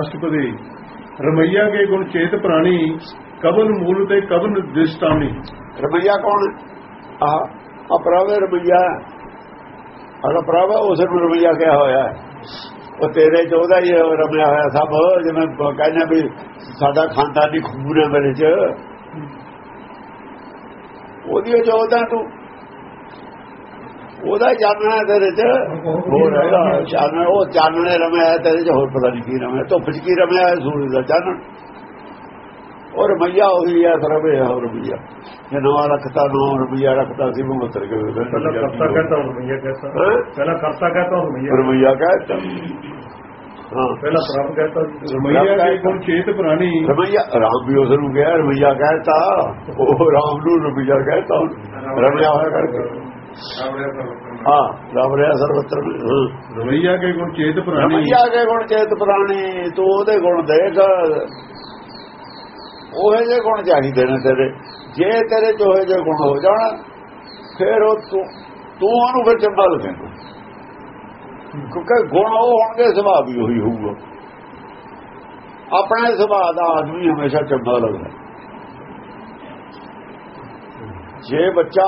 ਅਸ਼ਟਪਦੀ। ਰਮਈਆ ਕੇ ਗੁਣ ਚੇਤ ਪ੍ਰਾਣੀ ਕਵਨ ਮੂਲ ਤੇ ਕਵਨ ਦਿਸ਼ਟਾਨੀ ਰਮਈਆ ਕੌਣ ਆ ਪ੍ਰਭੇ ਰਮਈਆ ਅਗਾ ਪ੍ਰਭਾ ਉਸ ਨੂੰ ਰਮਈਆ ਕਿਹਾ ਹੋਇਆ। ਉਹ ਤੇਰੇ ਚ ਉਹਦਾ ਹੀ ਰਮਿਆ ਹੋਇਆ ਸਭ ਜਿਵੇਂ ਕਹਿੰਦੇ ਵੀ ਸਾਡਾ ਖਾਨਦਾਨੀ ਖੂਨ ਹੈ ਮੇਰੇ ਚ। ਉਹਦੀ ਜੋਦਾ ਤੂੰ। ਉਹਦਾ ਚਾਨਣਾ ਹੈ ਤੇਰੇ ਚ। ਹੋਰ ਹੈਗਾ ਚਾਨਣਾ ਉਹ ਚਾਨਣੇ ਰਮਿਆ ਹੈ ਤੇਰੇ ਚ ਹੋਰ ਪਤਾ ਨਹੀਂ ਕੀ ਰਮਿਆ ਧੁੱਪ ਚ ਕੀ ਰਮਿਆ ਹੈ ਸੂਰਜ ਦਾ ਚਾਨਣ ਔਰ ਰਮਈਆ ਉਹੀ ਹੈ ਸਰਵੇ ਹੈ ਰਮਈਆ। ਜੇ ਨਵਾਂ ਰੱਖਤਾ ਨਵਾਂ ਰਮਈਆ ਰੱਖਤਾ ਸੀ ਉਹ ਮਤਰ ਕੇ ਪਹਿਲਾਂ ਕਰਤਾ ਕਹਤਾ ਰਮਈਆ ਕਹਤਾ? ਪਹਿਲਾਂ ਕਰਤਾ ਕਹਤਾ ਰਮਈਆ? ਰਮਈਆ ਕਹਿੰਦਾ ਹਾਂ। ਪਹਿਲਾਂ ਪ੍ਰਭ ਕਹਤਾ ਰਮਈਆ ਚੇਤ ਪ੍ਰਾਣੀ। ਰਮਈਆ ਰਾਮ ਵੀ ਉਸ ਨੂੰ ਗਿਆ ਰਮਈਆ ਕਹਿੰਦਾ ਉਹ ਰਾਮ ਨੂੰ ਰਮਈਆ ਕਹਿੰਦਾ ਰਮਈਆ ਹੋਇਆ ਕਰਕੇ। ਹਾਂ ਰਾਮ ਰਿਆ ਸਰਵਤਰ ਹਾਂ। ਰਮਈਆ ਕੇ ਗੁਣ ਚੇਤ ਪ੍ਰਾਣੀ ਰਮਈਆ ਕੇ ਗੁਣ ਚੇਤ ਪ੍ਰਾਣੀ ਤੂੰ ਉਹਦੇ ਗੁਣ ਦੇਖ। ਉਹੇ ਜੇ ਗੁਣ ਚਾਹੀਦੇ ਨੇ ਤੇਰੇ। ਜੇ ਤੇਰੇ ਚ ਉਹੇ ਜੇ ਗੁਣ ਹੋ ਜਾਣ ਫਿਰ ਉਹ ਤੂੰ ਤੂੰ ਉਹਨੂੰ ਫਿਰ ਚੰਗਾ ਲੱਗੇਗਾ ਕਿਉਂਕਿ ਗੁਣ ਉਹ ਹੋਣਗੇ ਸੁਭਾਅ ਵੀ ਉਹੀ ਹੋਊਗਾ। ਆਪਣੇ ਸੁਭਾਅ ਦਾ ਆਦਮੀ ਹਮੇਸ਼ਾ ਚੰਗਾ ਲੱਗਦਾ ਜੇ ਬੱਚਾ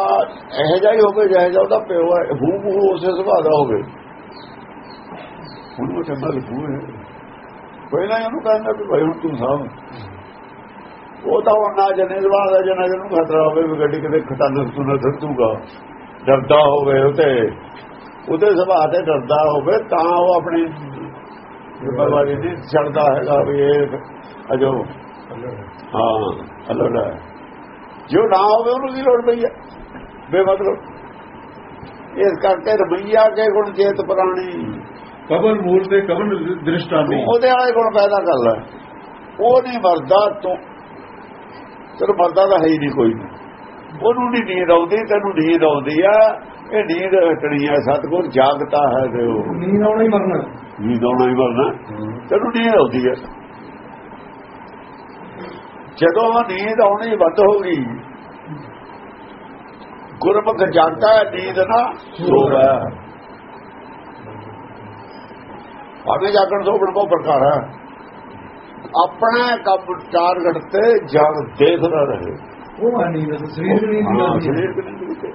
ਇਹੋ ਜਿਹਾ ਹੀ ਹੋਵੇ ਜਿਹੋ ਉਹਦਾ ਪਿਓ ਹੈ ਹੂ ਹੂ ਉਸੇ ਸੁਭਾਅ ਦਾ ਹੋਵੇ। ਉਹਨੂੰ ਚੰਗਾ ਲੱਗੂ ਹੈ ਕੋਈ ਨਾ ਇਹਨੂੰ ਕਹਿੰਦਾ ਵੀ ਭਾਈ ਹੁਣ ਤੂੰ ਸਾਹਮ ਉਹ ਤਾਂ ਹੁਣ ਨਾ ਜਨੇ ਜ਼ਬਾਨ ਦਾ ਜਨਾ ਜਿਹਨੂੰ ਖਤਰਾ ਹੋਵੇ ਵੀ ਗੱਡੀ ਕਿਤੇ ਖਟਾਨ ਸੁਣਾ ਦੂਗਾ ਡਰਦਾ ਹੋਵੇ ਉਹ ਤੇ। ਉਹਦੇ ਸੁਭਾਅ ਤੇ ਡਰਦਾ ਹੋਵੇ ਤਾਂ ਉਹ ਆਪਣੀ ਜ਼ਿੰਮੇਵਾਰੀ ਨਹੀਂ ਛੱਡਦਾ ਹੈਗਾ ਵੀ ਇਹ ਅਜੋ। ਹਾਂ। ਅੱਲਾ ਹੈ। ਜੋ ਨਾ ਹੋਵੇ ਉਹਨੂੰ ਕੀ ਲੋੜ ਪਈ ਹੈ ਬੇਮਤਲਬ। ਇਸ ਕਰਕੇ ਰਮਈਆ ਕੇ ਗੁਣ ਚੇਤ ਪ੍ਰਾਣੀ। ਕਵਨ ਮੂਲ ਤੇ ਕਵਨ ਦ੍ਰਿਸ਼ਟਾਨੀ ਉਹਦੇ ਵਾਲੇ ਗੁਣ ਪੈਦਾ ਕਰ ਲੈ। ਉਹ ਨਹੀਂ ਮਰਦਾ ਤੂੰ। ਤੇਰੇ ਮਰਦਾ ਤਾਂ ਹੈ ਹੀ ਨਹੀਂ ਕੋਈ। ਉਹਨੂੰ ਨਹੀਂ ਨੀਂਦ ਆਉਂਦੀ ਤੈਨੂੰ ਨੀਂਦ ਆਉਂਦੀ ਆ। ਇਹ ਨੀਂਦ ਹਟਣੀ ਹੈ ਸਤਗੁਰ ਜਾਗਤਾ ਹੈ ਤੇ ਉਹ। ਨੀਂਦ ਆਉਣਾ ਹੀ ਮਰਨਾ। ਨੀਂਦ ਆਉਣਾ ਹੀ ਮਰਨਾ। ਤੈਨੂੰ ਨੀਂਦ ਆਉਂਦੀ ਹੈ ਜਦੋਂ ਨੀਂਦ ਆਉਣੀ ਬੰਦ ਹੋ ਗਈ ਗੁਰਮੁਖ ਜਾਗਦਾ ਹੈ ਨੀਂਦ ਨਾ ਸੋਦਾ ਆਵੇਂ ਜਾਗਣ ਤੋਂ ਬੜਾ ਪ੍ਰਕਾਰ ਹੈ। ਆਪਣਾ ਕੰਮ ਟਾਰਗੇਟ ਤੇ ਜਗ ਦੇਖਦਾ ਰਹੇ। ਉਹ ਨੀਂਦ ਸਰੀਰ ਦੀ ਹਾਂ, ਸਰੀਰ ਦੀ ਨੀਂਦ।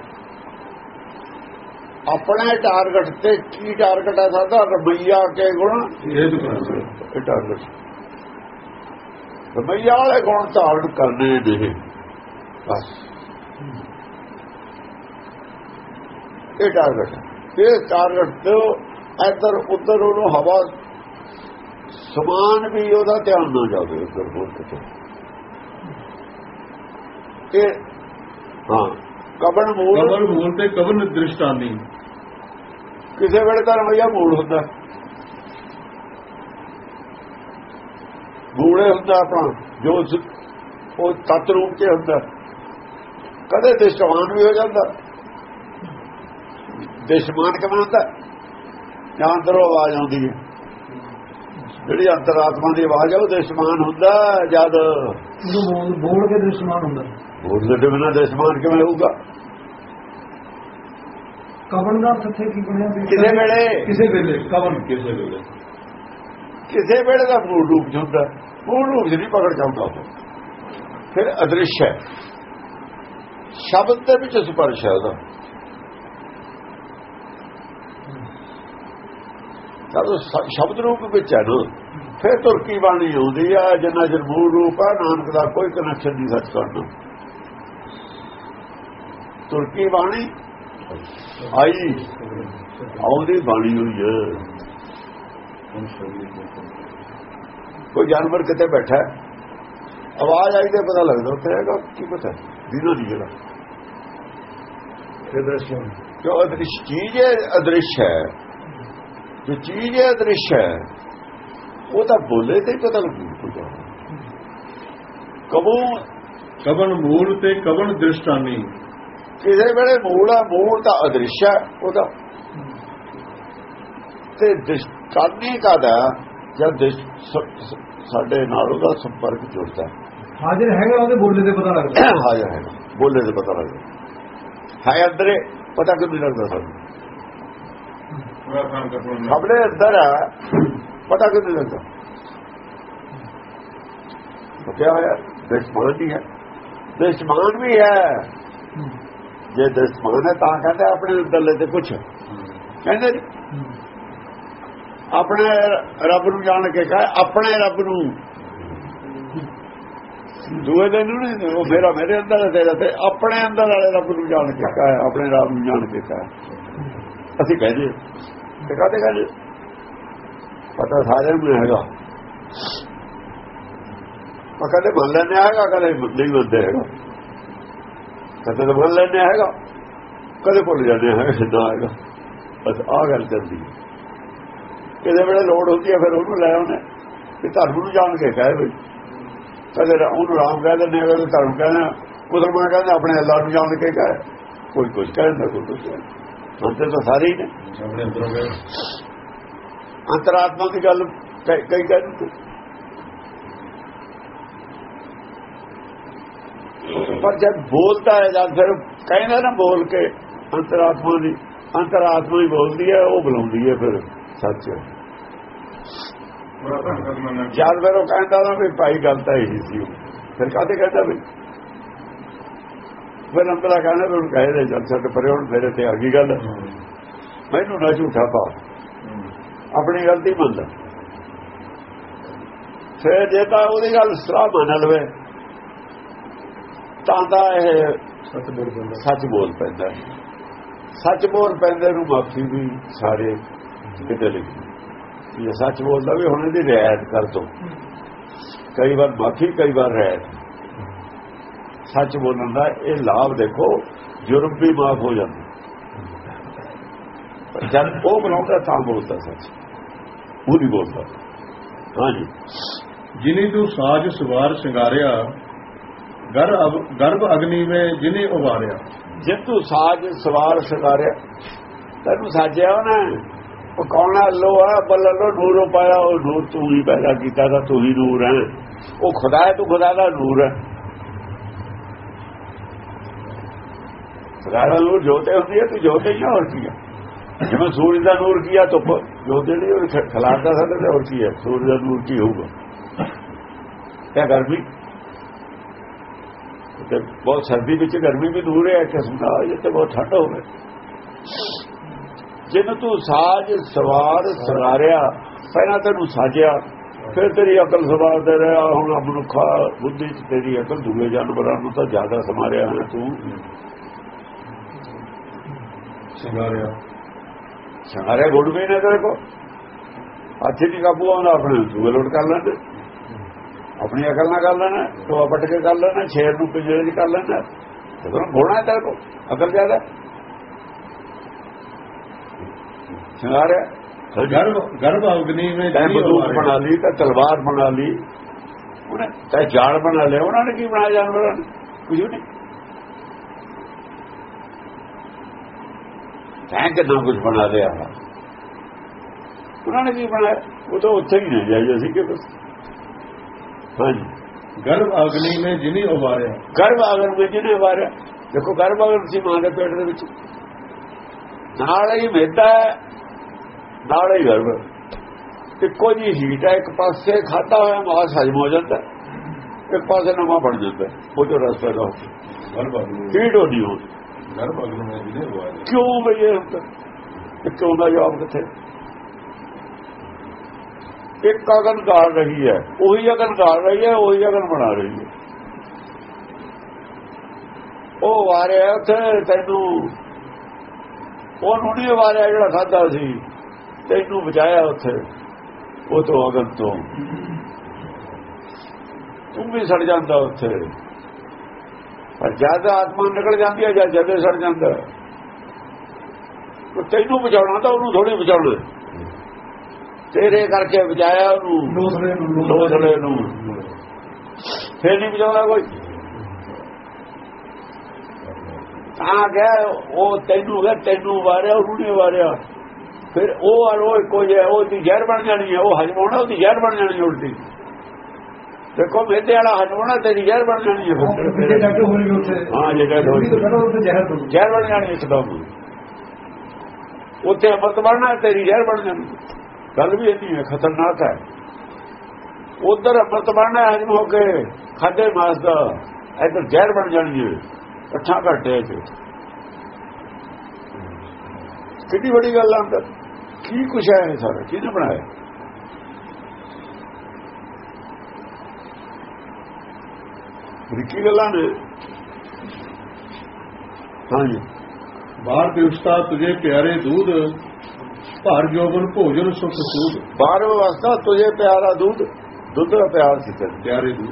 ਆਪਣੇ ਟਾਰਗੇਟ ਤੇ ਕੀ ਟਾਰਗੇਟ ਹੈ ਸਾਡਾ ਰਮਈਆ ਕੇ ਗੁਣ? ਇਹ ਟਾਰਗੇਟ ਰਮਈਆ ਵਾਲੇ ਗੁਣ ਧਾਰਨ ਕਰਨੇ ਨੇ ਬਸ। ਇਹ ਟਾਰਗੇਟ। ਇਹ ਟਾਰਗੇਟ ਤੋਂ ਇੱਧਰ ਉੱਧਰ ਉਹਨੂੰ ਹਵਾ ਸਮਾਨ ਵੀ ਉਹਦਾ ਧਿਆਨ ਨਾ ਜਾਵੇ ਉੱਧਰ ਕਿਤੇ ਇਹ ਹਾਂ ਕਬਨ ਮੂਲ? ਕਵਨ ਮੂਲ ਤੇ ਕਵਨ ਦ੍ਰਿਸ਼ਟਾਨੀ? ਕਿਸੇ ਵੇਲੇ ਤਾਂ ਰਮਈਆ ਮੂਲ ਹੁੰਦਾ। ਮੂਲੇ ਹੁੰਦਾ ਆਪਣਾ ਜੋ ਉਹ ਤਤ ਰੂਪ ਤੇ ਹੁੰਦਾ। ਕਦੇ ਦਿਸ਼ਮਾਨ ਵੀ ਹੋ ਜਾਂਦਾ। ਦਿਸ਼ਮਾਨ ਕਿਵੇਂ ਹੁੰਦਾ ਜਾਂ ਅੰਦਰੋਂ ਆਵਾਜ਼ ਆਉਂਦੀ ਹੈ। ਜਿਹੜੀ ਅੰਤਰਾਤਮਾ ਦੀ ਆਵਾਜ਼ ਹੈ ਉਹ ਦਿਸ਼ਮਾਨ ਹੁੰਦਾ ਜਦ ਬੋਲ ਕੇ ਦ੍ਰਿਸ਼ਮਾਨ ਹੁੰਦਾ। ਬੋਲਦੇ ਦੇ ਬਿਨਾਂ ਦਿਸ਼ਮਾਨ ਕਿਵੇਂ ਹੋਊਗਾ? ਕਵਨ ਦਾ ਇੱਥੇ ਕੀ ਬਣਿਆ ਕਿਸੇ ਵੇਲੇ? ਕਿਸੇ ਵੇਲੇ ਕਵਨ ਕਿਸੇ ਵੇਲੇ। ਕਿਸੇ ਵੇਲੇ ਦਾ ਮੂਲ ਰੂਪ 'ਚ ਹੁੰਦਾ ਮੂਲ ਰੂਪ 'ਚ ਨਹੀਂ ਪਕੜ ਜਾਂਦਾ ਉਹ। ਫਿਰ ਅਦ੍ਰਿਸ਼ ਹੈ। ਸ਼ਬਦ ਦੇ ਵਿੱਚ ਸਪਰਸ਼ ਹੈ ਉਹਦਾ। ਜਦੋਂ ਸ਼ਬਦ ਰੂਪ ਵਿੱਚ ਹੈ ਨਾ। ਫਿਰ ਤੁਰਕੀ ਬਾਣੀ ਆਉਂਦੀ ਆ, ਜਿੰਨਾ ਚਿਰ ਮੂਲ ਰੂਪ ਆ, ਨਾਨਕ ਦਾ ਕੋਈ ਕਨੈਕਸ਼ਨ ਨਹੀਂ ਸੱਚ ਕਰਨਾ। ਤੁਰਕੀ ਬਾਣੀ ਆਈ, ਆਉਂਦੀ ਬਾਣੀ ਹੋਈ ਹੈ। ਕੋਈ ਜਾਨਵਰ ਕਿਤੇ ਬੈਠਾ ਹੈ, ਆਵਾਜ਼ ਆਈ ਤੇ ਪਤਾ ਲੱਗਦਾ ਉੱਥੇ ਹੈਗਾ ਕੀ ਪਤਾ? ਦਿਨੋਂ ਦੀ ਜਿਹੜਾ। ਇਹ ਦ੍ਰਿਸ਼ਮ ਜੋ ਅਦ੍ਰਿਸ਼ ਚੀਜ਼ ਹੈ ਅਦ੍ਰਿਸ਼ ਹੈ। ਜੋ ਚੀਜ਼ ਹੈ ਅਦ੍ਰਿਸ਼ ਹੈ ਉਹ ਤਾਂ ਬੋਲੇ ਤੇ ਪਤਾ ਲੱਗੂ ਕਬੂ ਕਵਨ ਮੂਲ ਤੇ ਕਵਨ ਦ੍ਰਿਸ਼ਟਾਨੀ? ਕਿਸੇ ਵੇਲੇ ਮੂਲ ਆ ਮੂਲ ਤਾਂ ਅਦ੍ਰਿਸ਼ ਹੈ ਉਹਦਾ ਤੇ। ਦ੍ਰਿਸ਼ਟਾਨੀ ਕਾਦਾ ਜਦ ਸਾਡੇ ਨਾਲ ਉਹਦਾ ਸੰਪਰਕ ਜੁੜਦਾ ਹਾਜ਼ਰ ਹੈਗਾ ਉਹਦੇ ਬੋਲੇ ਤੇ ਪਤਾ ਲੱਗਦਾ। ਹਾਜ਼ਰ ਹੈ ਬੋਲੇ ਤੇ ਪਤਾ ਲੱਗਦਾ। ਹੈ ਅੰਦਰੇ ਪਤਾ ਕਿਉਂ ਨਹੀਂ ਲੱਗਦਾ ਸਾਨੂੰ? ਕਰਨਾ ਆਪਣੇ ਅੰਦਰ ਹੈ ਪਤਾ ਕਿਉਂ ਨਹੀਂ ਲੱਗਦਾ? ਕਿਹਾ ਹੋਇਆ? ਦਸ਼ਮਾਨ ਨਹੀਂ ਹੈ। ਦਸ਼ਮਾਨ ਵੀ ਹੈ। ਜੇ ਦਸ਼ਮਾਨ ਹੈ ਤਾਂ ਕਹਿੰਦੇ ਆਪਣੇ ਅੰਦਰਲੇ ਤੇ ਕੁਛ। ਕਹਿੰਦੇ ਨੀ, ਆਪਣੇ ਰੱਬ ਨੂੰ ਜਾਣ ਕੇ ਕਹੇ ਆਪਣੇ ਰੱਬ ਨੂੰ। ਦੂਏ ਦਿਨ ਨੂੰ ਨਹੀਂ, ਉਹ ਮੇਰਾ ਮੇਰੇ ਅੰਦਰ ਹੈ, ਤੇਰਾ ਤੇ ਆਪਣੇ ਅੰਦਰ ਵਾਲੇ ਰੱਬ ਨੂੰ ਜਾਣ ਕੇ ਕਹੇ ਆਪਣੇ ਰੱਬ ਨੂੰ ਜਾਣ ਕੇ ਕਹੇ ਅਸੀਂ ਕਹਦੇ ਤੇ ਕਹਦੇ ਕਹਦੇ ਪਤਾ ਸਾਰਿਆਂ ਨੂੰ ਹੈਗਾ। ਉਹ ਕਦੇ ਮੰਨ ਲੈਣੇ ਹੈਗਾ, ਕਦੇ ਨਹੀਂ ਮੰਨਦੇ ਹੈਗਾ। ਕਦੇ ਤਾਂ ਮੰਨ ਲੈਣੇ ਹੈਗਾ, ਕਦੇ ਭੁੱਲ ਜਾਂਦੇ ਹੈਗਾ, ਸਿੱਧਾ ਹੈਗਾ। ਬਸ ਆਹ ਗੱਲ ਚੱਲਦੀ ਹੈ। ਕਿਤੇ ਵੇਲੇ ਲੋੜ ਹੁੰਦੀ ਹੈ ਫਿਰ ਉਹਨੂੰ ਲੈ ਆਉਣੇ ਕਿ ਧਰਮ ਨੂੰ ਜਾਣ ਕੇ ਕਹੇ ਬਈ ਕਦੇ ਉਹਨੂੰ ਰਾਮ ਕਹਿ ਦਿੰਦੇ ਆ ਕਦੇ ਧਰਮ ਕਹਿੰਦੇ ਮੁਸਲਮਾਨ ਕਹਿੰਦੇ ਆਪਣੇ ਅੱਲਾਹ ਨੂੰ ਜਾਣ ਕੇ ਕਹੇ। ਕੋਈ ਕੁਝ ਕਹਿੰਦਾ ਕੋਈ ਕੁਝ ਕਹਿੰਦਾ ਤਾਂ ਸਾਰੇ ਹੀ ਨੇ। ਆਪਣੇ ਅੰਦਰੋਂ ਗਏ ਅੰਤਰਾਤਮਾ ਦੀ ਗੱਲ ਕਈ ਕਈ ਕਹਿੰਦੇ ਪਰ ਜਦ ਬੋਲਦਾ ਹੈ ਜਦ ਫਿਰ ਕਹਿੰਦਾ ਨਾ ਬੋਲ ਕੇ ਅੰਤਰਾਤਮਾ ਦੀ ਅੰਤਰਾਤਮਾ ਹੀ ਬੋਲਦੀ ਹੈ ਉਹ ਬੁਲਾਉਂਦੀ ਹੈ ਫਿਰ। ਸੱਚ। ਉਹ ਕਹਿੰਦਾ ਨਾ ਵੀ ਭਾਈ ਗੱਲ ਤਾਂ ਇਹੀ ਸੀ ਫਿਰ ਕਾਹਤੇ ਕਹਿੰਦਾ ਵੀ? ਫਿਰ ਅੰਦਰਾ ਕਹਿੰਦਾ ਵੀ ਕਹੇ ਦੇ ਜਦ ਛੱਡ ਪਰੇ ਹੁਣ ਮੇਰੇ ਤੇ ਆ ਗਈ ਗੱਲ। ਮੈਨੂੰ ਨਾ ਝੂਠਾ ਪਾ ਆਪਣੀ ਗਲਤੀ ਮੰਨਦਾ ਫਿਰ ਜੇ ਤਾਂ ਉਹਦੀ ਗੱਲ ਸਲਾਹ ਮੰਨ ਲਵੇ ਤਾਂ ਤਾਂ ਇਹ ਸੱਚ ਬੋਲ ਸੱਚ ਬੋਲ ਪੈਂਦਾ। ਸੱਚ ਬੋਲ ਪੈਂਦੇ ਨੂੰ ਮਾਫੀ ਵੀ ਸਾਰੇ ਕਿਤੇ ਲਿਖੀ ਇਹ ਸੱਚ ਬੋਲਦਾ ਵੀ ਹੁਣ ਇਹਦੀ ਰਿਆਇਤ ਕਰ ਦੋ। ਕਈ ਵਾਰ ਮਾਫੀ ਕਈ ਵਾਰ ਰਿਆਇਤ। ਸੱਚ ਬੋਲਣ ਦਾ ਇਹ ਲਾਭ ਦੇਖੋ ਜੁਰਮ ਵੀ ਮਾਫ ਹੋ ਜਾਂਦਾ। ਪਰ ਜਦ ਉਹ ਬਣਾਉਂਦਾ ਤਾਂ ਬੋਲਦਾ ਸੱਚ। ਉਹ ਨਹੀਂ ਬੋਲਦਾ। ਹਾਂਜੀ। ਜਿਨੀ ਤੂੰ ਸਾਜ ਸਵਾਰ ਸ਼ਿੰਗਾਰਿਆ ਗਰ ਅਬ- ਗਰਭ ਅਗਨੀ ਵਿੱਚ ਜਿਨੇ ਉਵਾਰਿਆ ਜੇ ਤੂੰ ਸਾਜ ਸਵਾਰ ਸ਼ਿੰਗਾਰਿਆ ਤੈਨੂੰ ਸਾਜਿਆ ਉਹਨੇ ਪਕਾਉਣਾ ਕੌਣ ਹੈ? ਅੱਲੋ ਹੈ ਨੂਰੋਂ ਪਾਇਆ ਉਹ ਨੂਰ ਤੂੰ ਹੀ ਪੈਦਾ ਕੀਤਾ ਤਾਂ ਤੂੰ ਹੀ ਨੂਰ ਹੈ। ਉਹ ਖੁਦਾ ਹੈ ਤੂੰ ਖੁਦਾ ਦਾ ਨੂਰ ਹੈ। ਖੁਦਾ ਦਾ ਨੂਰ ਜੋਤੇ ਹੁੰਦੀ ਹੈ ਤੂੰ ਜੋਤੇ ਹੀ ਹੈ, ਹੋਰ ਕੀ ਹੈ? ਜਿਵੇਂ ਸੂਰਜ ਦਾ ਨੂਰ ਕੀਆ ਧੁੱਪ ਜੋਤ ਜਿਹੜੀ ਉਹ ਖਲਾਦਾ ਸਾਡੇ ਤੇ ਹੋਰ ਕੀ ਹੈ? ਸੂਰਜ ਦਾ ਨੂਰ ਕੀ ਹੋਊਗਾ? ਕਿਆ ਗਰਮੀ? ਤੇ ਬਹੁਤ ਸਰਦੀ ਵਿੱਚ ਗਰਮੀ ਵੀ ਦੂਰ ਹੈ ਕਿਸਮ ਦਾ ਜਿੱਥੇ ਬਹੁਤ ਠੰਡ ਹੋਵੇ। ਜਿਵੇਂ ਤੂੰ ਸਾਜ ਸਵਾਰ ਸਵਾਰਿਆ ਪਹਿਲਾਂ ਤੈਨੂੰ ਸਾਜਿਆ ਫਿਰ ਤੇਰੀ ਅਕਲ ਸਵਾਰ ਦੇ ਰਿਹਾ ਹੁਣ ਮਨੁੱਖਾ ਬੁੱਧੀ ਚ ਤੇਰੀ ਅਕਲ ਦੂਏ ਜਾਨਵਰਾਂ ਨੂੰ ਤਾਂ ਜ਼ਿਆਦਾ ਸਮਾਰਿਆ ਹੈ ਤੂੰ। ਸ਼ਿੰਗਾਰਿਆ ਸਾਰੇ ਗੁੱਡ ਵੀ ਨੇ ਤੇਰੇ ਕੋ ਹੱਥ ਨਹੀਂ ਕਾਬੂ ਆਉਂਦਾ ਆਪਣੇ ਦੂਏ ਲੋਟ ਕਰ ਲੈਂਦੇ। ਆਪਣੀ ਅਕਲ ਨਾਲ ਕਰ ਲੈਣਾ ਟੋਆ ਪੱਟ ਕੇ ਕਰ ਲੈਣਾ ਸ਼ੇਰ ਨੂੰ ਪਿੰਜਰੇ 'ਚ ਕਰ ਲੈਣਾ। ਜਦੋਂ ਗੋਣਾ ਤੇਰੇ ਕੋ ਅਕਲ ਜ਼ਿਆਦਾ। ਗਰਭ ਗਰਭ ਅਗਨੀ ਤੈਂ ਜਿਨੀ ਬੰਦੂਕ ਉਵਾਰਿਆ ਬਣਾ ਲਈ ਤਾਂ ਤਲਵਾਰ ਬਣਾ ਲਈ ਉਹਨੇ ਤੈ ਜਾਲ ਬਣਾ ਲਿਆ ਉਹਨਾਂ ਨੇ ਕੀ ਬਣਾਇਆ ਜਾਨਵਰਾਂ ਨੇ? ਕੁਝ ਨਹੀਂ। ਤੈਂ ਕਿੰਨਾ ਕੁਝ ਬਣਾ ਲਿਆ ਉਹਨਾਂ ਨੇ ਕੀ ਬਣਾਇਆ? ਉਹ ਤਾਂ ਉੱਥੇ ਹੀ ਨਹੀਂ ਜਾਈ ਅਸੀਂ ਕਿ ਬਸ। ਹਾਂਜੀ। ਗਰਭ ਅਗਨੀ ਵਿੱਚ ਜਿਨੀ ਉਵਾਰਿਆ ਗਰਭ ਆਗਰ ਵਿੱਚ ਨੇ ਵਾਰਿਆ ਦੇਖੋ ਗਰਭ ਆਗਰ ਸੀ ਮਾਂ ਦੇ ਪੇਟ ਦੇ ਵਿੱਚ। ਨਾਲ ਹੀ ਮੇਦਾ ਨਾਲ ਹੀ ਗਰਭ ਇੱਕੋ ਜੀ ਹੀਟ ਹੈ ਇੱਕ ਪਾਸੇ ਖਾਦਾ ਹੋਇਆ ਮਾਸ ਹਜਮ ਹੋ ਜਾਂਦਾ ਇੱਕ ਪਾਸੇ ਨਵਾਂ ਬਣ ਜਾਂਦਾ ਉਹ ਜੋ ਰਸ ਪੈਦਾ ਹੋ। ਹੀਟ ਹੋਣੀ ਹੋ ਕਿਉਂ ਬਈ ਇਹ ਹੁੰਦਾ? ਕਿਉਂ ਦਾ ਜਵਾਬ ਕਿੱਥੇ? ਇੱਕ ਅਗਨ ਗਾਲ ਰਹੀ ਹੈ ਉਹੀ ਅਗਨ ਗਾਲ ਰਹੀ ਹੈ ਉਹੀ ਅਗਨ ਬਣਾ ਰਹੀ ਹੈ। ਉਹ ਵਾਰਿਆ ਉੱਥੇ ਤੈਨੂੰ ਉਹਨੂੰ ਨਹੀਂ ਵਾਰਿਆ ਜਿਹੜਾ ਖਾਦਾ ਸੀ। ਤੈਨੂੰ ਬਚਾਇਆ ਉੱਥੇ ਉਹ ਤੋਂ ਅਗਨ ਤੋਂ। ਤੂੰ ਵੀ ਸੜ ਜਾਂਦਾ ਉੱਥੇ। ਪਰ ਜਦ ਆਤਮਾ ਨਿਕਲ ਜਾਂਦੀ ਹੈ ਜਾਂ ਜਦੇ ਸੜ ਜਾਂਦਾ। ਉਹ ਤੈਨੂੰ ਬਚਾਉਣਾ ਤਾਂ ਉਹਨੂੰ ਥੋੜੀ ਬਚਾਉਣਾ ਤੇਰੇ ਕਰਕੇ ਬਚਾਇਆ ਉਹਨੂੰ। ਦੂਸਰੇ ਨੂੰ ਫੇਰ ਨਹੀਂ ਬਚਾਉਂਦਾ ਕੋਈ। ਤਾਂ ਗਿਆ ਉਹ ਤੈਨੂੰ ਗਿਆ ਤੈਨੂੰ ਵਾਰਿਆ ਉਹਨੂੰ ਵਾਰਿਆ। ਫਿਰ ਉਹ ਔਰ ਉਹ ਇੱਕੋ ਜਿਹਾ ਉਹ ਦੀ ਜ਼ਹਿਰ ਬਣ ਜਾਣੀ ਹੈ ਉਹ ਹਜਮਾਉਣਾ ਉਹਦੀ ਜ਼ਹਿਰ ਬਣ ਜਾਣੀ ਉਲਟੀ। ਦੇਖੋ ਮੇਦੇ ਵਾਲਾ ਹਜਮਾਉਣਾ ਤੇਰੀ ਜ਼ਹਿਰ ਬਣ ਜਾਣੀ ਹੈ। ਹਾਂ ਜੇ ਡੈਡ ਹੋਈ ਜ਼ਹਿਰ ਬਣ ਜਾਣੀ ਇੱਕਦਮ। ਉੱਥੇ ਅਮਰਤ ਬਣਨਾ ਤੇਰੀ ਜ਼ਹਿਰ ਬਣ ਜਾਣੀ ਗੱਲ ਵੀ ਇੰਨੀ ਹੈ ਖਤਰਨਾਕ ਹੈ। ਉਧਰ ਅੰਮ੍ਰਿਤ ਬਣਨਾ ਹਜਮ ਹੋ ਕੇ ਖਾਦੇ ਮਾਸ ਦਾ ਇੱਧਰ ਜ਼ਹਿਰ ਬਣ ਜਾਣੀ ਹੈ ਅੱਠਾਂ ਘੰਟੇ ਚ। ਕਿੰਨੀ ਵੱਡੀ ਗੱਲ ਆ ਅੰਦਰ। ਕੀ ਕੁਛ ਹੈ ਇਹ ਸਾਰਾ? ਕਿਹਨੇ ਬਣਾਇਆ? ਰਿੱਕੀ ਗੱਲਾਂ ਨੇ ਹਾਂਜੀ। ਬਾਹਰ ਦਿਵਸਤਾ ਤੁਝੇ ਪਿਆਰੇ ਦੂਧ ਭਰ ਜੋਬਨ ਭੋਜਨ ਸੁਖ ਸੂਦ। ਬਾਹਰ ਅਵਸਥਾ ਤੁਝੇ ਪਿਆਰਾ ਦੁੱਧ ਦੁੱਧ ਦਾ ਪਿਆਰ ਸੀ ਤੈਨੂੰ ਪਿਆਰੇ ਦੂਧ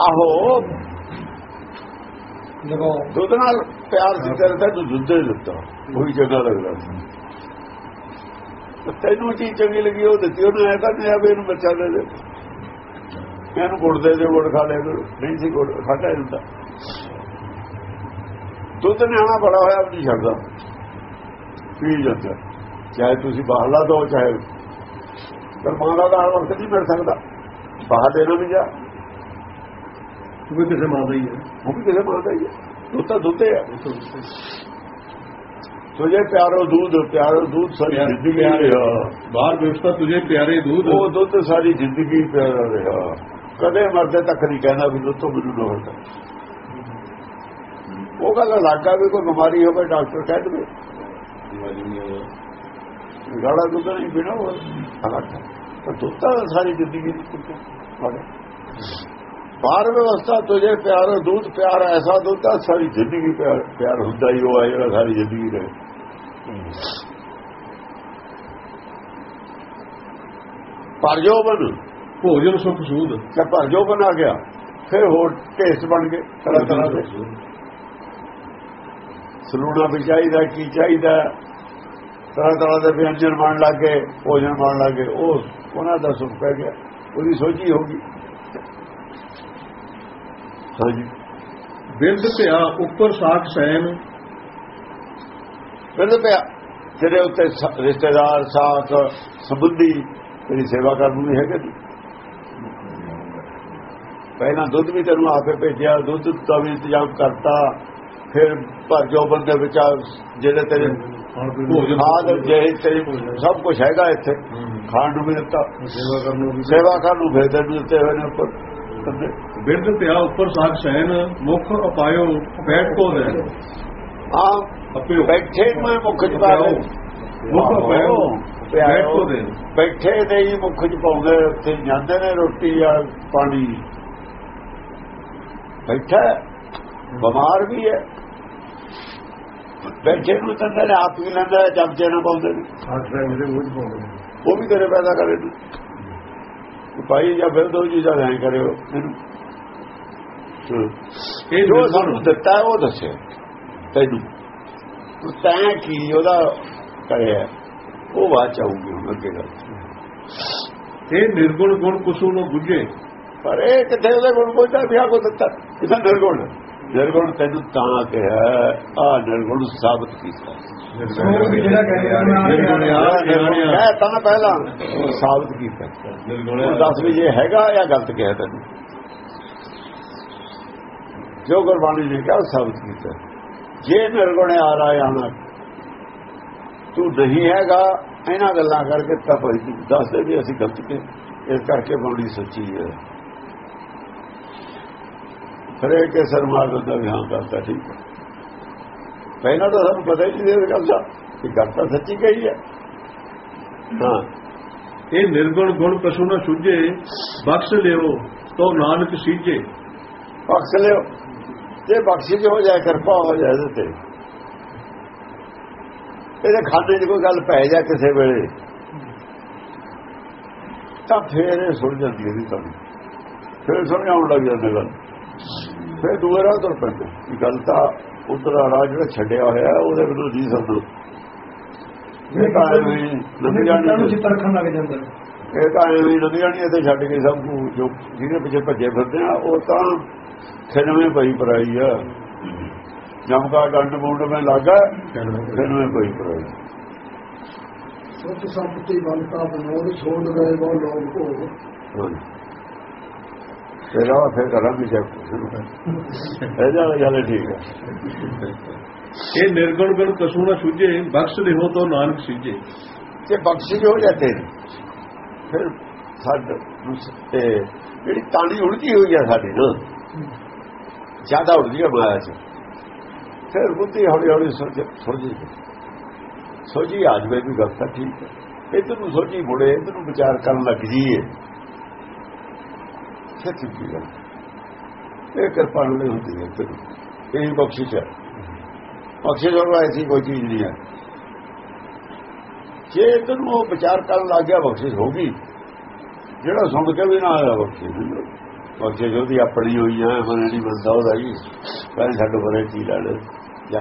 ਆਹੋ। ਦੁੱਧ ਨਾਲ ਪਿਆਰ ਸੀ ਤੇ ਤੂੰ ਦੁੱਧ ਦਿੱਤਾ। ਉਹੀ ਚੰਗਾ ਲੱਗਦਾ ਸੀ। ਤੇ ਤੈਨੂੰ ਚੀਜ਼ ਚੰਗੀ ਲੱਗੀ ਉਹ ਦਿੱਤੀ। ਉਹਨੇ ਐ ਤਾਂ ਨਹੀਂ ਆ ਵੀ ਇਹਨੂੰ ਬੱਚਾ ਦੇ ਦੇ। ਇਹਨੂੰ ਗੁੜ ਦੇ ਦੇ ਗੁੜ ਖਾ ਲੈ। ਨਹੀਂ ਸੀ ਗੁੜ ਖਾਟਾ ਹੁੰਦਾ ਦੁੱਧ ਨਿਆਣਾ ਬੜਾ ਹੋਇਆ ਵੀ ਨਹੀਂ ਛੱਡਦਾ ਪੀ ਜਾਂਦਾ। ਚਾਹੇ ਤੁਸੀਂ ਬਾਹਰਲਾ ਦੋ ਚਾਹੇ ਪਰ ਮਾਂ ਦਾ ਹਰ ਵਕਤ ਨਹੀਂ ਮਿਲ ਸਕਦਾ। ਬਾਹਰ ਦੇਣਾ ਵੀ ਜਾ ਤੂੰ ਵੀ ਕਿਸੇ ਮਾਂ ਦਾ ਹੀ ਹੈ ਉਹ ਵੀ ਕਿਸੇ ਮਾਂ ਦਾ ਹੀ ਹੈ ਦੁੱਧ ਤਾਂ ਦੁੱਧ ਹੈ ਤੁਝੇ ਪਿਆਰੋ ਦੁੱਧ ਪਿਆਰੋ ਦੁੱਧ ਸਾਰੀ ਜ਼ਿੰਦਗੀ ਰਿਹਾ ਬਾਹਰ ਦਿਵਸਤਾ ਤੁਝੇ ਪਿਆਰੇ ਦੂਧ ਉਹ ਦੁੱਧ ਸਾਰੀ ਜ਼ਿੰਦਗੀ ਪਿਆਰਾ ਰਿਹਾ ਕਦੇ ਮਰਦੇ ਤੱਕ ਨਹੀਂ ਕਹਿੰਦਾ ਵੀ ਦੁੱਧ ਤੋਂ ਮੈਨੂੰ ਹੁੰਦਾ ਉਹ ਗੱਲ ਲੱਗਾ ਵੀ ਕੋਈ ਬਿਮਾਰੀ ਹੋਵੇ ਡਾਕਟਰ ਕਹਿ ਦੇਵੇ ਗਾੜਾ ਦੁੱਧ ਨਹੀਂ ਪੀਣਾ ਉਹ ਅਲੱਗ ਹੈ। ਪਰ ਦੁੱਧ ਤਾਂ ਸਾਰੀ ਜ਼ਿੰਦਗੀ ਬਾਹਰ ਵਿਵਸਥਾ ਤੁਝੇ ਪਿਆਰ ਦੁੱਧ ਪਿਆਰ ਐਸਾ ਦੁੱਧ ਆ ਸਾਰੀ ਜ਼ਿੰਦਗੀ ਪਿਆਰ ਪਿਆਰ ਹੁੰਦਾ ਹੀ ਉਹ ਆ ਜਿਹੜਾ ਸਾਰੀ ਜ਼ਿੰਦਗੀ ਰਹੇ ਪਰਜੋਬਨ ਭੋਜਨ ਸੁਖ ਸੂਦ। ਤੇ ਪਰਜੋਬਨ ਆ ਗਿਆ। ਫਿਰ ਹੋਰ ਟੇਸਟ ਬਣ ਗਏ। ਤਰ੍ਹਾਂ ਤਰ੍ਹਾਂ ਦੇ। ਸਲੂਣਾ ਵੀ ਚਾਹੀਦਾ ਕੀ ਚਾਹੀਦਾ? ਤਰ੍ਹਾਂ ਤਰ੍ਹਾਂ ਦੇ ਵਿਅੰਜਨ ਬਣ ਲੱਗੇ ਭੋਜਨ ਬਣ ਲੱਗੇ। ਉਹ ਉਹਨਾਂ ਦਾ ਸੁਖ ਪੈ ਗਿਆ। ਉਹਦੀ ਸੋਚੀ ਹੋ ਗਈ। ਹਾਂਜੀ। ਬਿਰਧ ਭਿਆ ਉੱਪਰ ਸਾਖ ਸੈਨ ਬਿਰਧ ਪਿਆ ਜਿਹੜੇ ਉੱਤੇ ਰਿਸ਼ਤੇਦਾਰ ਸਾਥ ਸੰਬੰਧੀ ਤੇਰੀ ਸੇਵਾ ਕਰਨ ਨੂੰ ਹੈਗੇ ਨੇ। ਪਹਿਲਾਂ ਦੁੱਧ ਵੀ ਤੈਨੂੰ ਆਪੇ ਭੇਜਿਆ ਦੁੱਧ ਦਾ ਵੀ ਇੰਤਜ਼ਾਮ ਕਰਤਾ ਫਿਰ ਭਰ ਜੋ ਬੰਦੇ ਵਿੱਚ ਜਿਹੜੇ ਤੇਰੇ ਭੋਜਨ ਖਾਦ ਜਿਹੇ ਤੇਰੇ ਸਭ ਕੁਝ ਹੈਗਾ ਇੱਥੇ। ਖਾਣ ਨੂੰ ਵੀ ਦਿੱਤਾ। ਸੇਵਾ ਕਰਨ ਨੂੰ ਵੀ। ਸੇਵਾ ਕਰਨ ਨੂੰ ਭੇਜਣ ਨੂੰ ਦਿੱਤੇ ਹੋਏ ਨੇ ਉੱਪਰ। ਬਿਰਧ ਭਿਆ ਉੱਪਰ ਸਾਖ ਸੈਨ ਮੁਖ ਅਪਾਇਓ ਬੈਠ ਕੋ ਦੇ ਆ ਬੈਠੇ ਨੂੰ ਇਹ ਮੁੱਖ ਚ ਪਾ ਲਓ ਮੁਖ ਅਪਾਇਓ ਬੈਠ। ਦੇ ਹੀ ਮੁੱਖ ਚ ਪਾਉਂਦੇ ਉੱਥੇ ਜਾਂਦੇ ਨੇ ਰੋਟੀ ਜਾਂ ਪਾਣੀ। ਬੈਠਾ ਬਿਮਾਰ ਵੀ ਹੈ। ਬੈਠੇ ਨੂੰ ਤਾਂ ਕਹਿੰਦੇ ਆਪ ਵੀ ਲੈਂਦਾ ਚਮਚੇ ਨਾਲ ਪਾਉਂਦੇ ਨੇ। ਪਾਉਂਦੇ ਨੇ। ਉਹ ਵੀ ਤੇਰੇ ਪੈਦਾ ਕਰੇ ਨੇ ਭਾਈ ਜਾਂ ਫਿਰ ਦੋ ਚੀਜ਼ਾਂ ਐਂ ਕਰਿਓ ਇਹ ਜੋ ਸਾਨੂੰ ਦਿੱਤਾ ਉਹ ਦੱਸਿਆ ਤੈਨੂੰ। ਤੂੰ ਤੈਂ ਕੀ ਉਹਦਾ ਕਰਿਆ। ਉਹ ਬਾਤ ਚਾਹੂਗੀ ਹੁਣ ਅੱਗੇ ਗੱਲ। ਇਹ ਨਿਰਗੁਣ ਗੁਣ ਕੁਸੂ ਨੂੰ ਬੁੱਝੇ। ਪਰ ਇਹ ਕਿੱਥੇ ਉਹਦੇ ਗੁਣ ਪਹੁੰਚਦਾ ਵਿਆਹ ਕੋ ਦਿੱਤਾ। ਕਿਥੇ ਨਿਰਗੁਣ? ਨਿਰਗੁਣ ਤੈਨੂੰ ਤਾਂ ਕਿਹਾ ਆ ਨਿਰਗੁਣ। ਸਾਬਤ ਕੀਤਾ। ਮੈਂ ਤਾਂ ਪਹਿਲਾਂ ਸਾਬਤ ਕੀਤਾ। ਦੱਸ ਵੀ ਜੇ ਹੈਗਾ ਜਾਂ ਗਲਤ ਕਿਹਾ ਤੈਨੂੰ। ਜੋ ਗੁਰਬਾਣੀ ਨੇ ਕਿਹਾ ਸਾਬਤ ਕੀਤਾ। ਜੇ ਨਿਰਗੁਣ ਆ ਰਹਾ ਆਣਾ ਤੂੰ ਨਹੀਂ ਹੈਗਾ ਇਹਨਾਂ ਗੱਲਾਂ ਕਰਕੇ ਤਾਂ ਭਾਈ ਤੂੰ ਦੱਸ ਦੇ ਵੀ ਅਸੀਂ ਗਲਤ ਕਿ ਇਸ ਕਰਕੇ ਬਾਣੀ ਸੱਚੀ ਹੈ। ਖਰੇ ਕੇ ਸਰਮਾਦ ਦਾ ਵਿਹਾਰ ਕਰਤਾ ਠੀਕ ਹੈ। ਪਹਿਲਾਂ ਤਾਂ ਸਾਨੂੰ ਪਤਾ ਹੀ ਨਹੀਂ ਇਸ ਗੱਲ ਦਾ ਕਿ ਗੱਲ ਤਾਂ ਸੱਚੀ ਕਹੀ ਹੈ। ਹਾਂ। ਇਹ ਨਿਰਗੁਣ ਗੁਣ ਕਸੂ ਨਾ ਸੁਝੇ ਬਖਸ਼ ਲਿਓ ਤੋ ਨਾਨਕ ਸੀਜੇ ਬਖਸ਼ ਲਿਓ। ਜੇ ਬਖਸ਼ਿਸ਼ ਹੋ ਜਾਏ ਕਿਰਪਾ ਹੋ ਜਾਏ ਇਹਦੇ ਤੇ। ਇਹਦੇ ਖਾਤੇ 'ਚ ਕੋਈ ਗੱਲ ਪੈ ਜਾ ਕਿਸੇ ਵੇਲੇ ਤਾਂ ਫੇਰ ਇਹ ਸੁਣ ਜਾਂਦੀ ਇਹਦੀ ਤਾਂ। ਫੇਰ ਸਮਝਾਉਣ ਲੱਗ ਜਾਂਦਾ ਗੱਲ। ਫੇਰ ਦੂਏ ਰਾਹ ਤੁਰ ਪੈਂਦੇ। ਇਹ ਗੱਲ ਤਾਂ ਉਧਰ ਰਾਹ ਜਿਹੜਾ ਛੱਡਿਆ ਹੋਇਆ ਉਹਦੇ ਵਿਰੁੱਧ ਜੀ ਸਮਝੋ। ਇਹ ਤਾਂ ਐਵੇਂ ਹੀ ਲੰਘ ਉਹਨੇ ਜਾਣੀ ਨੂੰ ਚਿੱਤ ਰੱਖਣ ਲੱਗ ਜਾਂਦਾ। ਇਹ ਤਾਂ ਐਵੇਂ ਹੀ ਲੰਘ ਜਾਣੀ ਇੱਥੇ ਛੱਡ ਕੇ ਸਭ ਜੋ ਜਿਹਦੇ ਪਿੱਛੇ ਭੱਜੇ ਫਿਰਦੇ ਆ ਉਹ ਤਾਂ ਖਿਲਵੇਂ ਪਈ ਪਰਾਈ ਆ। ਜਮਕਾ ਡੰਡ ਮੁੰਡ ਮੈਂ ਲੱਗਾ ਖਿਲਵੇਂ ਪਈ ਪਰਾਈ। ਸੋਚ ਸੰਪਤੀ ਬੰਤਾ ਬਨੋਦ ਛੋੜ ਗਏ ਉਹ ਲੋਕ ਕੋ ਤੇਰਾ ਫਿਰ ਕਰਾਂਗੇ ਜਦ ਇਹ ਜਾ ਗੱਲ ਠੀਕ ਹੈ ਇਹ ਨਿਰਗੁਣ ਗੁਣ ਕਸੂ ਨਾ ਸੁਝੇ ਬਖਸ਼ ਲਿਓ ਤੋ ਨਾਨਕ ਸੀਜੇ ਜੇ ਬਖਸ਼ਿਸ਼ ਹੋ ਜਾਂਦੇ ਨੇ ਫਿਰ ਸਾਡੇ ਤੇ ਜਿਹੜੀ ਤਾਣੀ ਉਲਝੀ ਹੋਈ ਆ ਸਾਡੀ ਨਾ ਜ਼ਿਆਦਾ ਉਲਝੀ ਹੈ ਮਾਇਆ ਚ ਫਿਰ ਬੁੱਧੀ ਹੌਲੀ ਹੌਲੀ ਸੁਲਝ ਸੁਲਝੀ ਸੋਝੀ ਆ ਜਵੇ ਵੀ ਗੱਲ ਤਾਂ ਠੀਕ ਹੈ। ਇਧਰ ਨੂੰ ਸੋਝੀ ਮੁੜੇ, ਇਧਰ ਨੂੰ ਵਿਚਾਰ ਕਰਨ ਲੱਗ ਜੀਏ ਸੱਚੀ ਕੀ ਗੱਲ। ਇਹ ਕਿਰਪਾ ਨਾਲ ਹੁੰਦੀ ਹੈ ਤੇ ਇਹ ਬਖਸ਼ਿਸ਼ ਹੈ। ਬਖਸ਼ਿਸ਼ ਹੋਰ ਐਸੀ ਕੋਈ ਚੀਜ਼ ਨਹੀਂ ਹੈ। ਜੇ ਇਧਰ ਨੂੰ ਉਹ ਵਿਚਾਰ ਕਰਨ ਲੱਗ ਗਿਆ, ਬਖਸ਼ਿਸ਼ ਹੋ ਗਈ। ਜਿਹੜਾ ਸੁਣ ਕੇ ਵੀ ਨਾ ਆਇਆ, ਬਖਸ਼ਿਸ਼। ਨਹੀਂ ਜੋ ਬਖਸ਼ਿਸ਼ ਆਪਣੀ ਹੋਈ ਆ ਮਨ ਨਹੀਂ ਬੰਦਾ ਉਹਦਾ ਜੀ, ਕਹਿੰਦੇ ਸਾਡੇ ਬਰੇ ਕੀ ਲੈਣ ਜਾ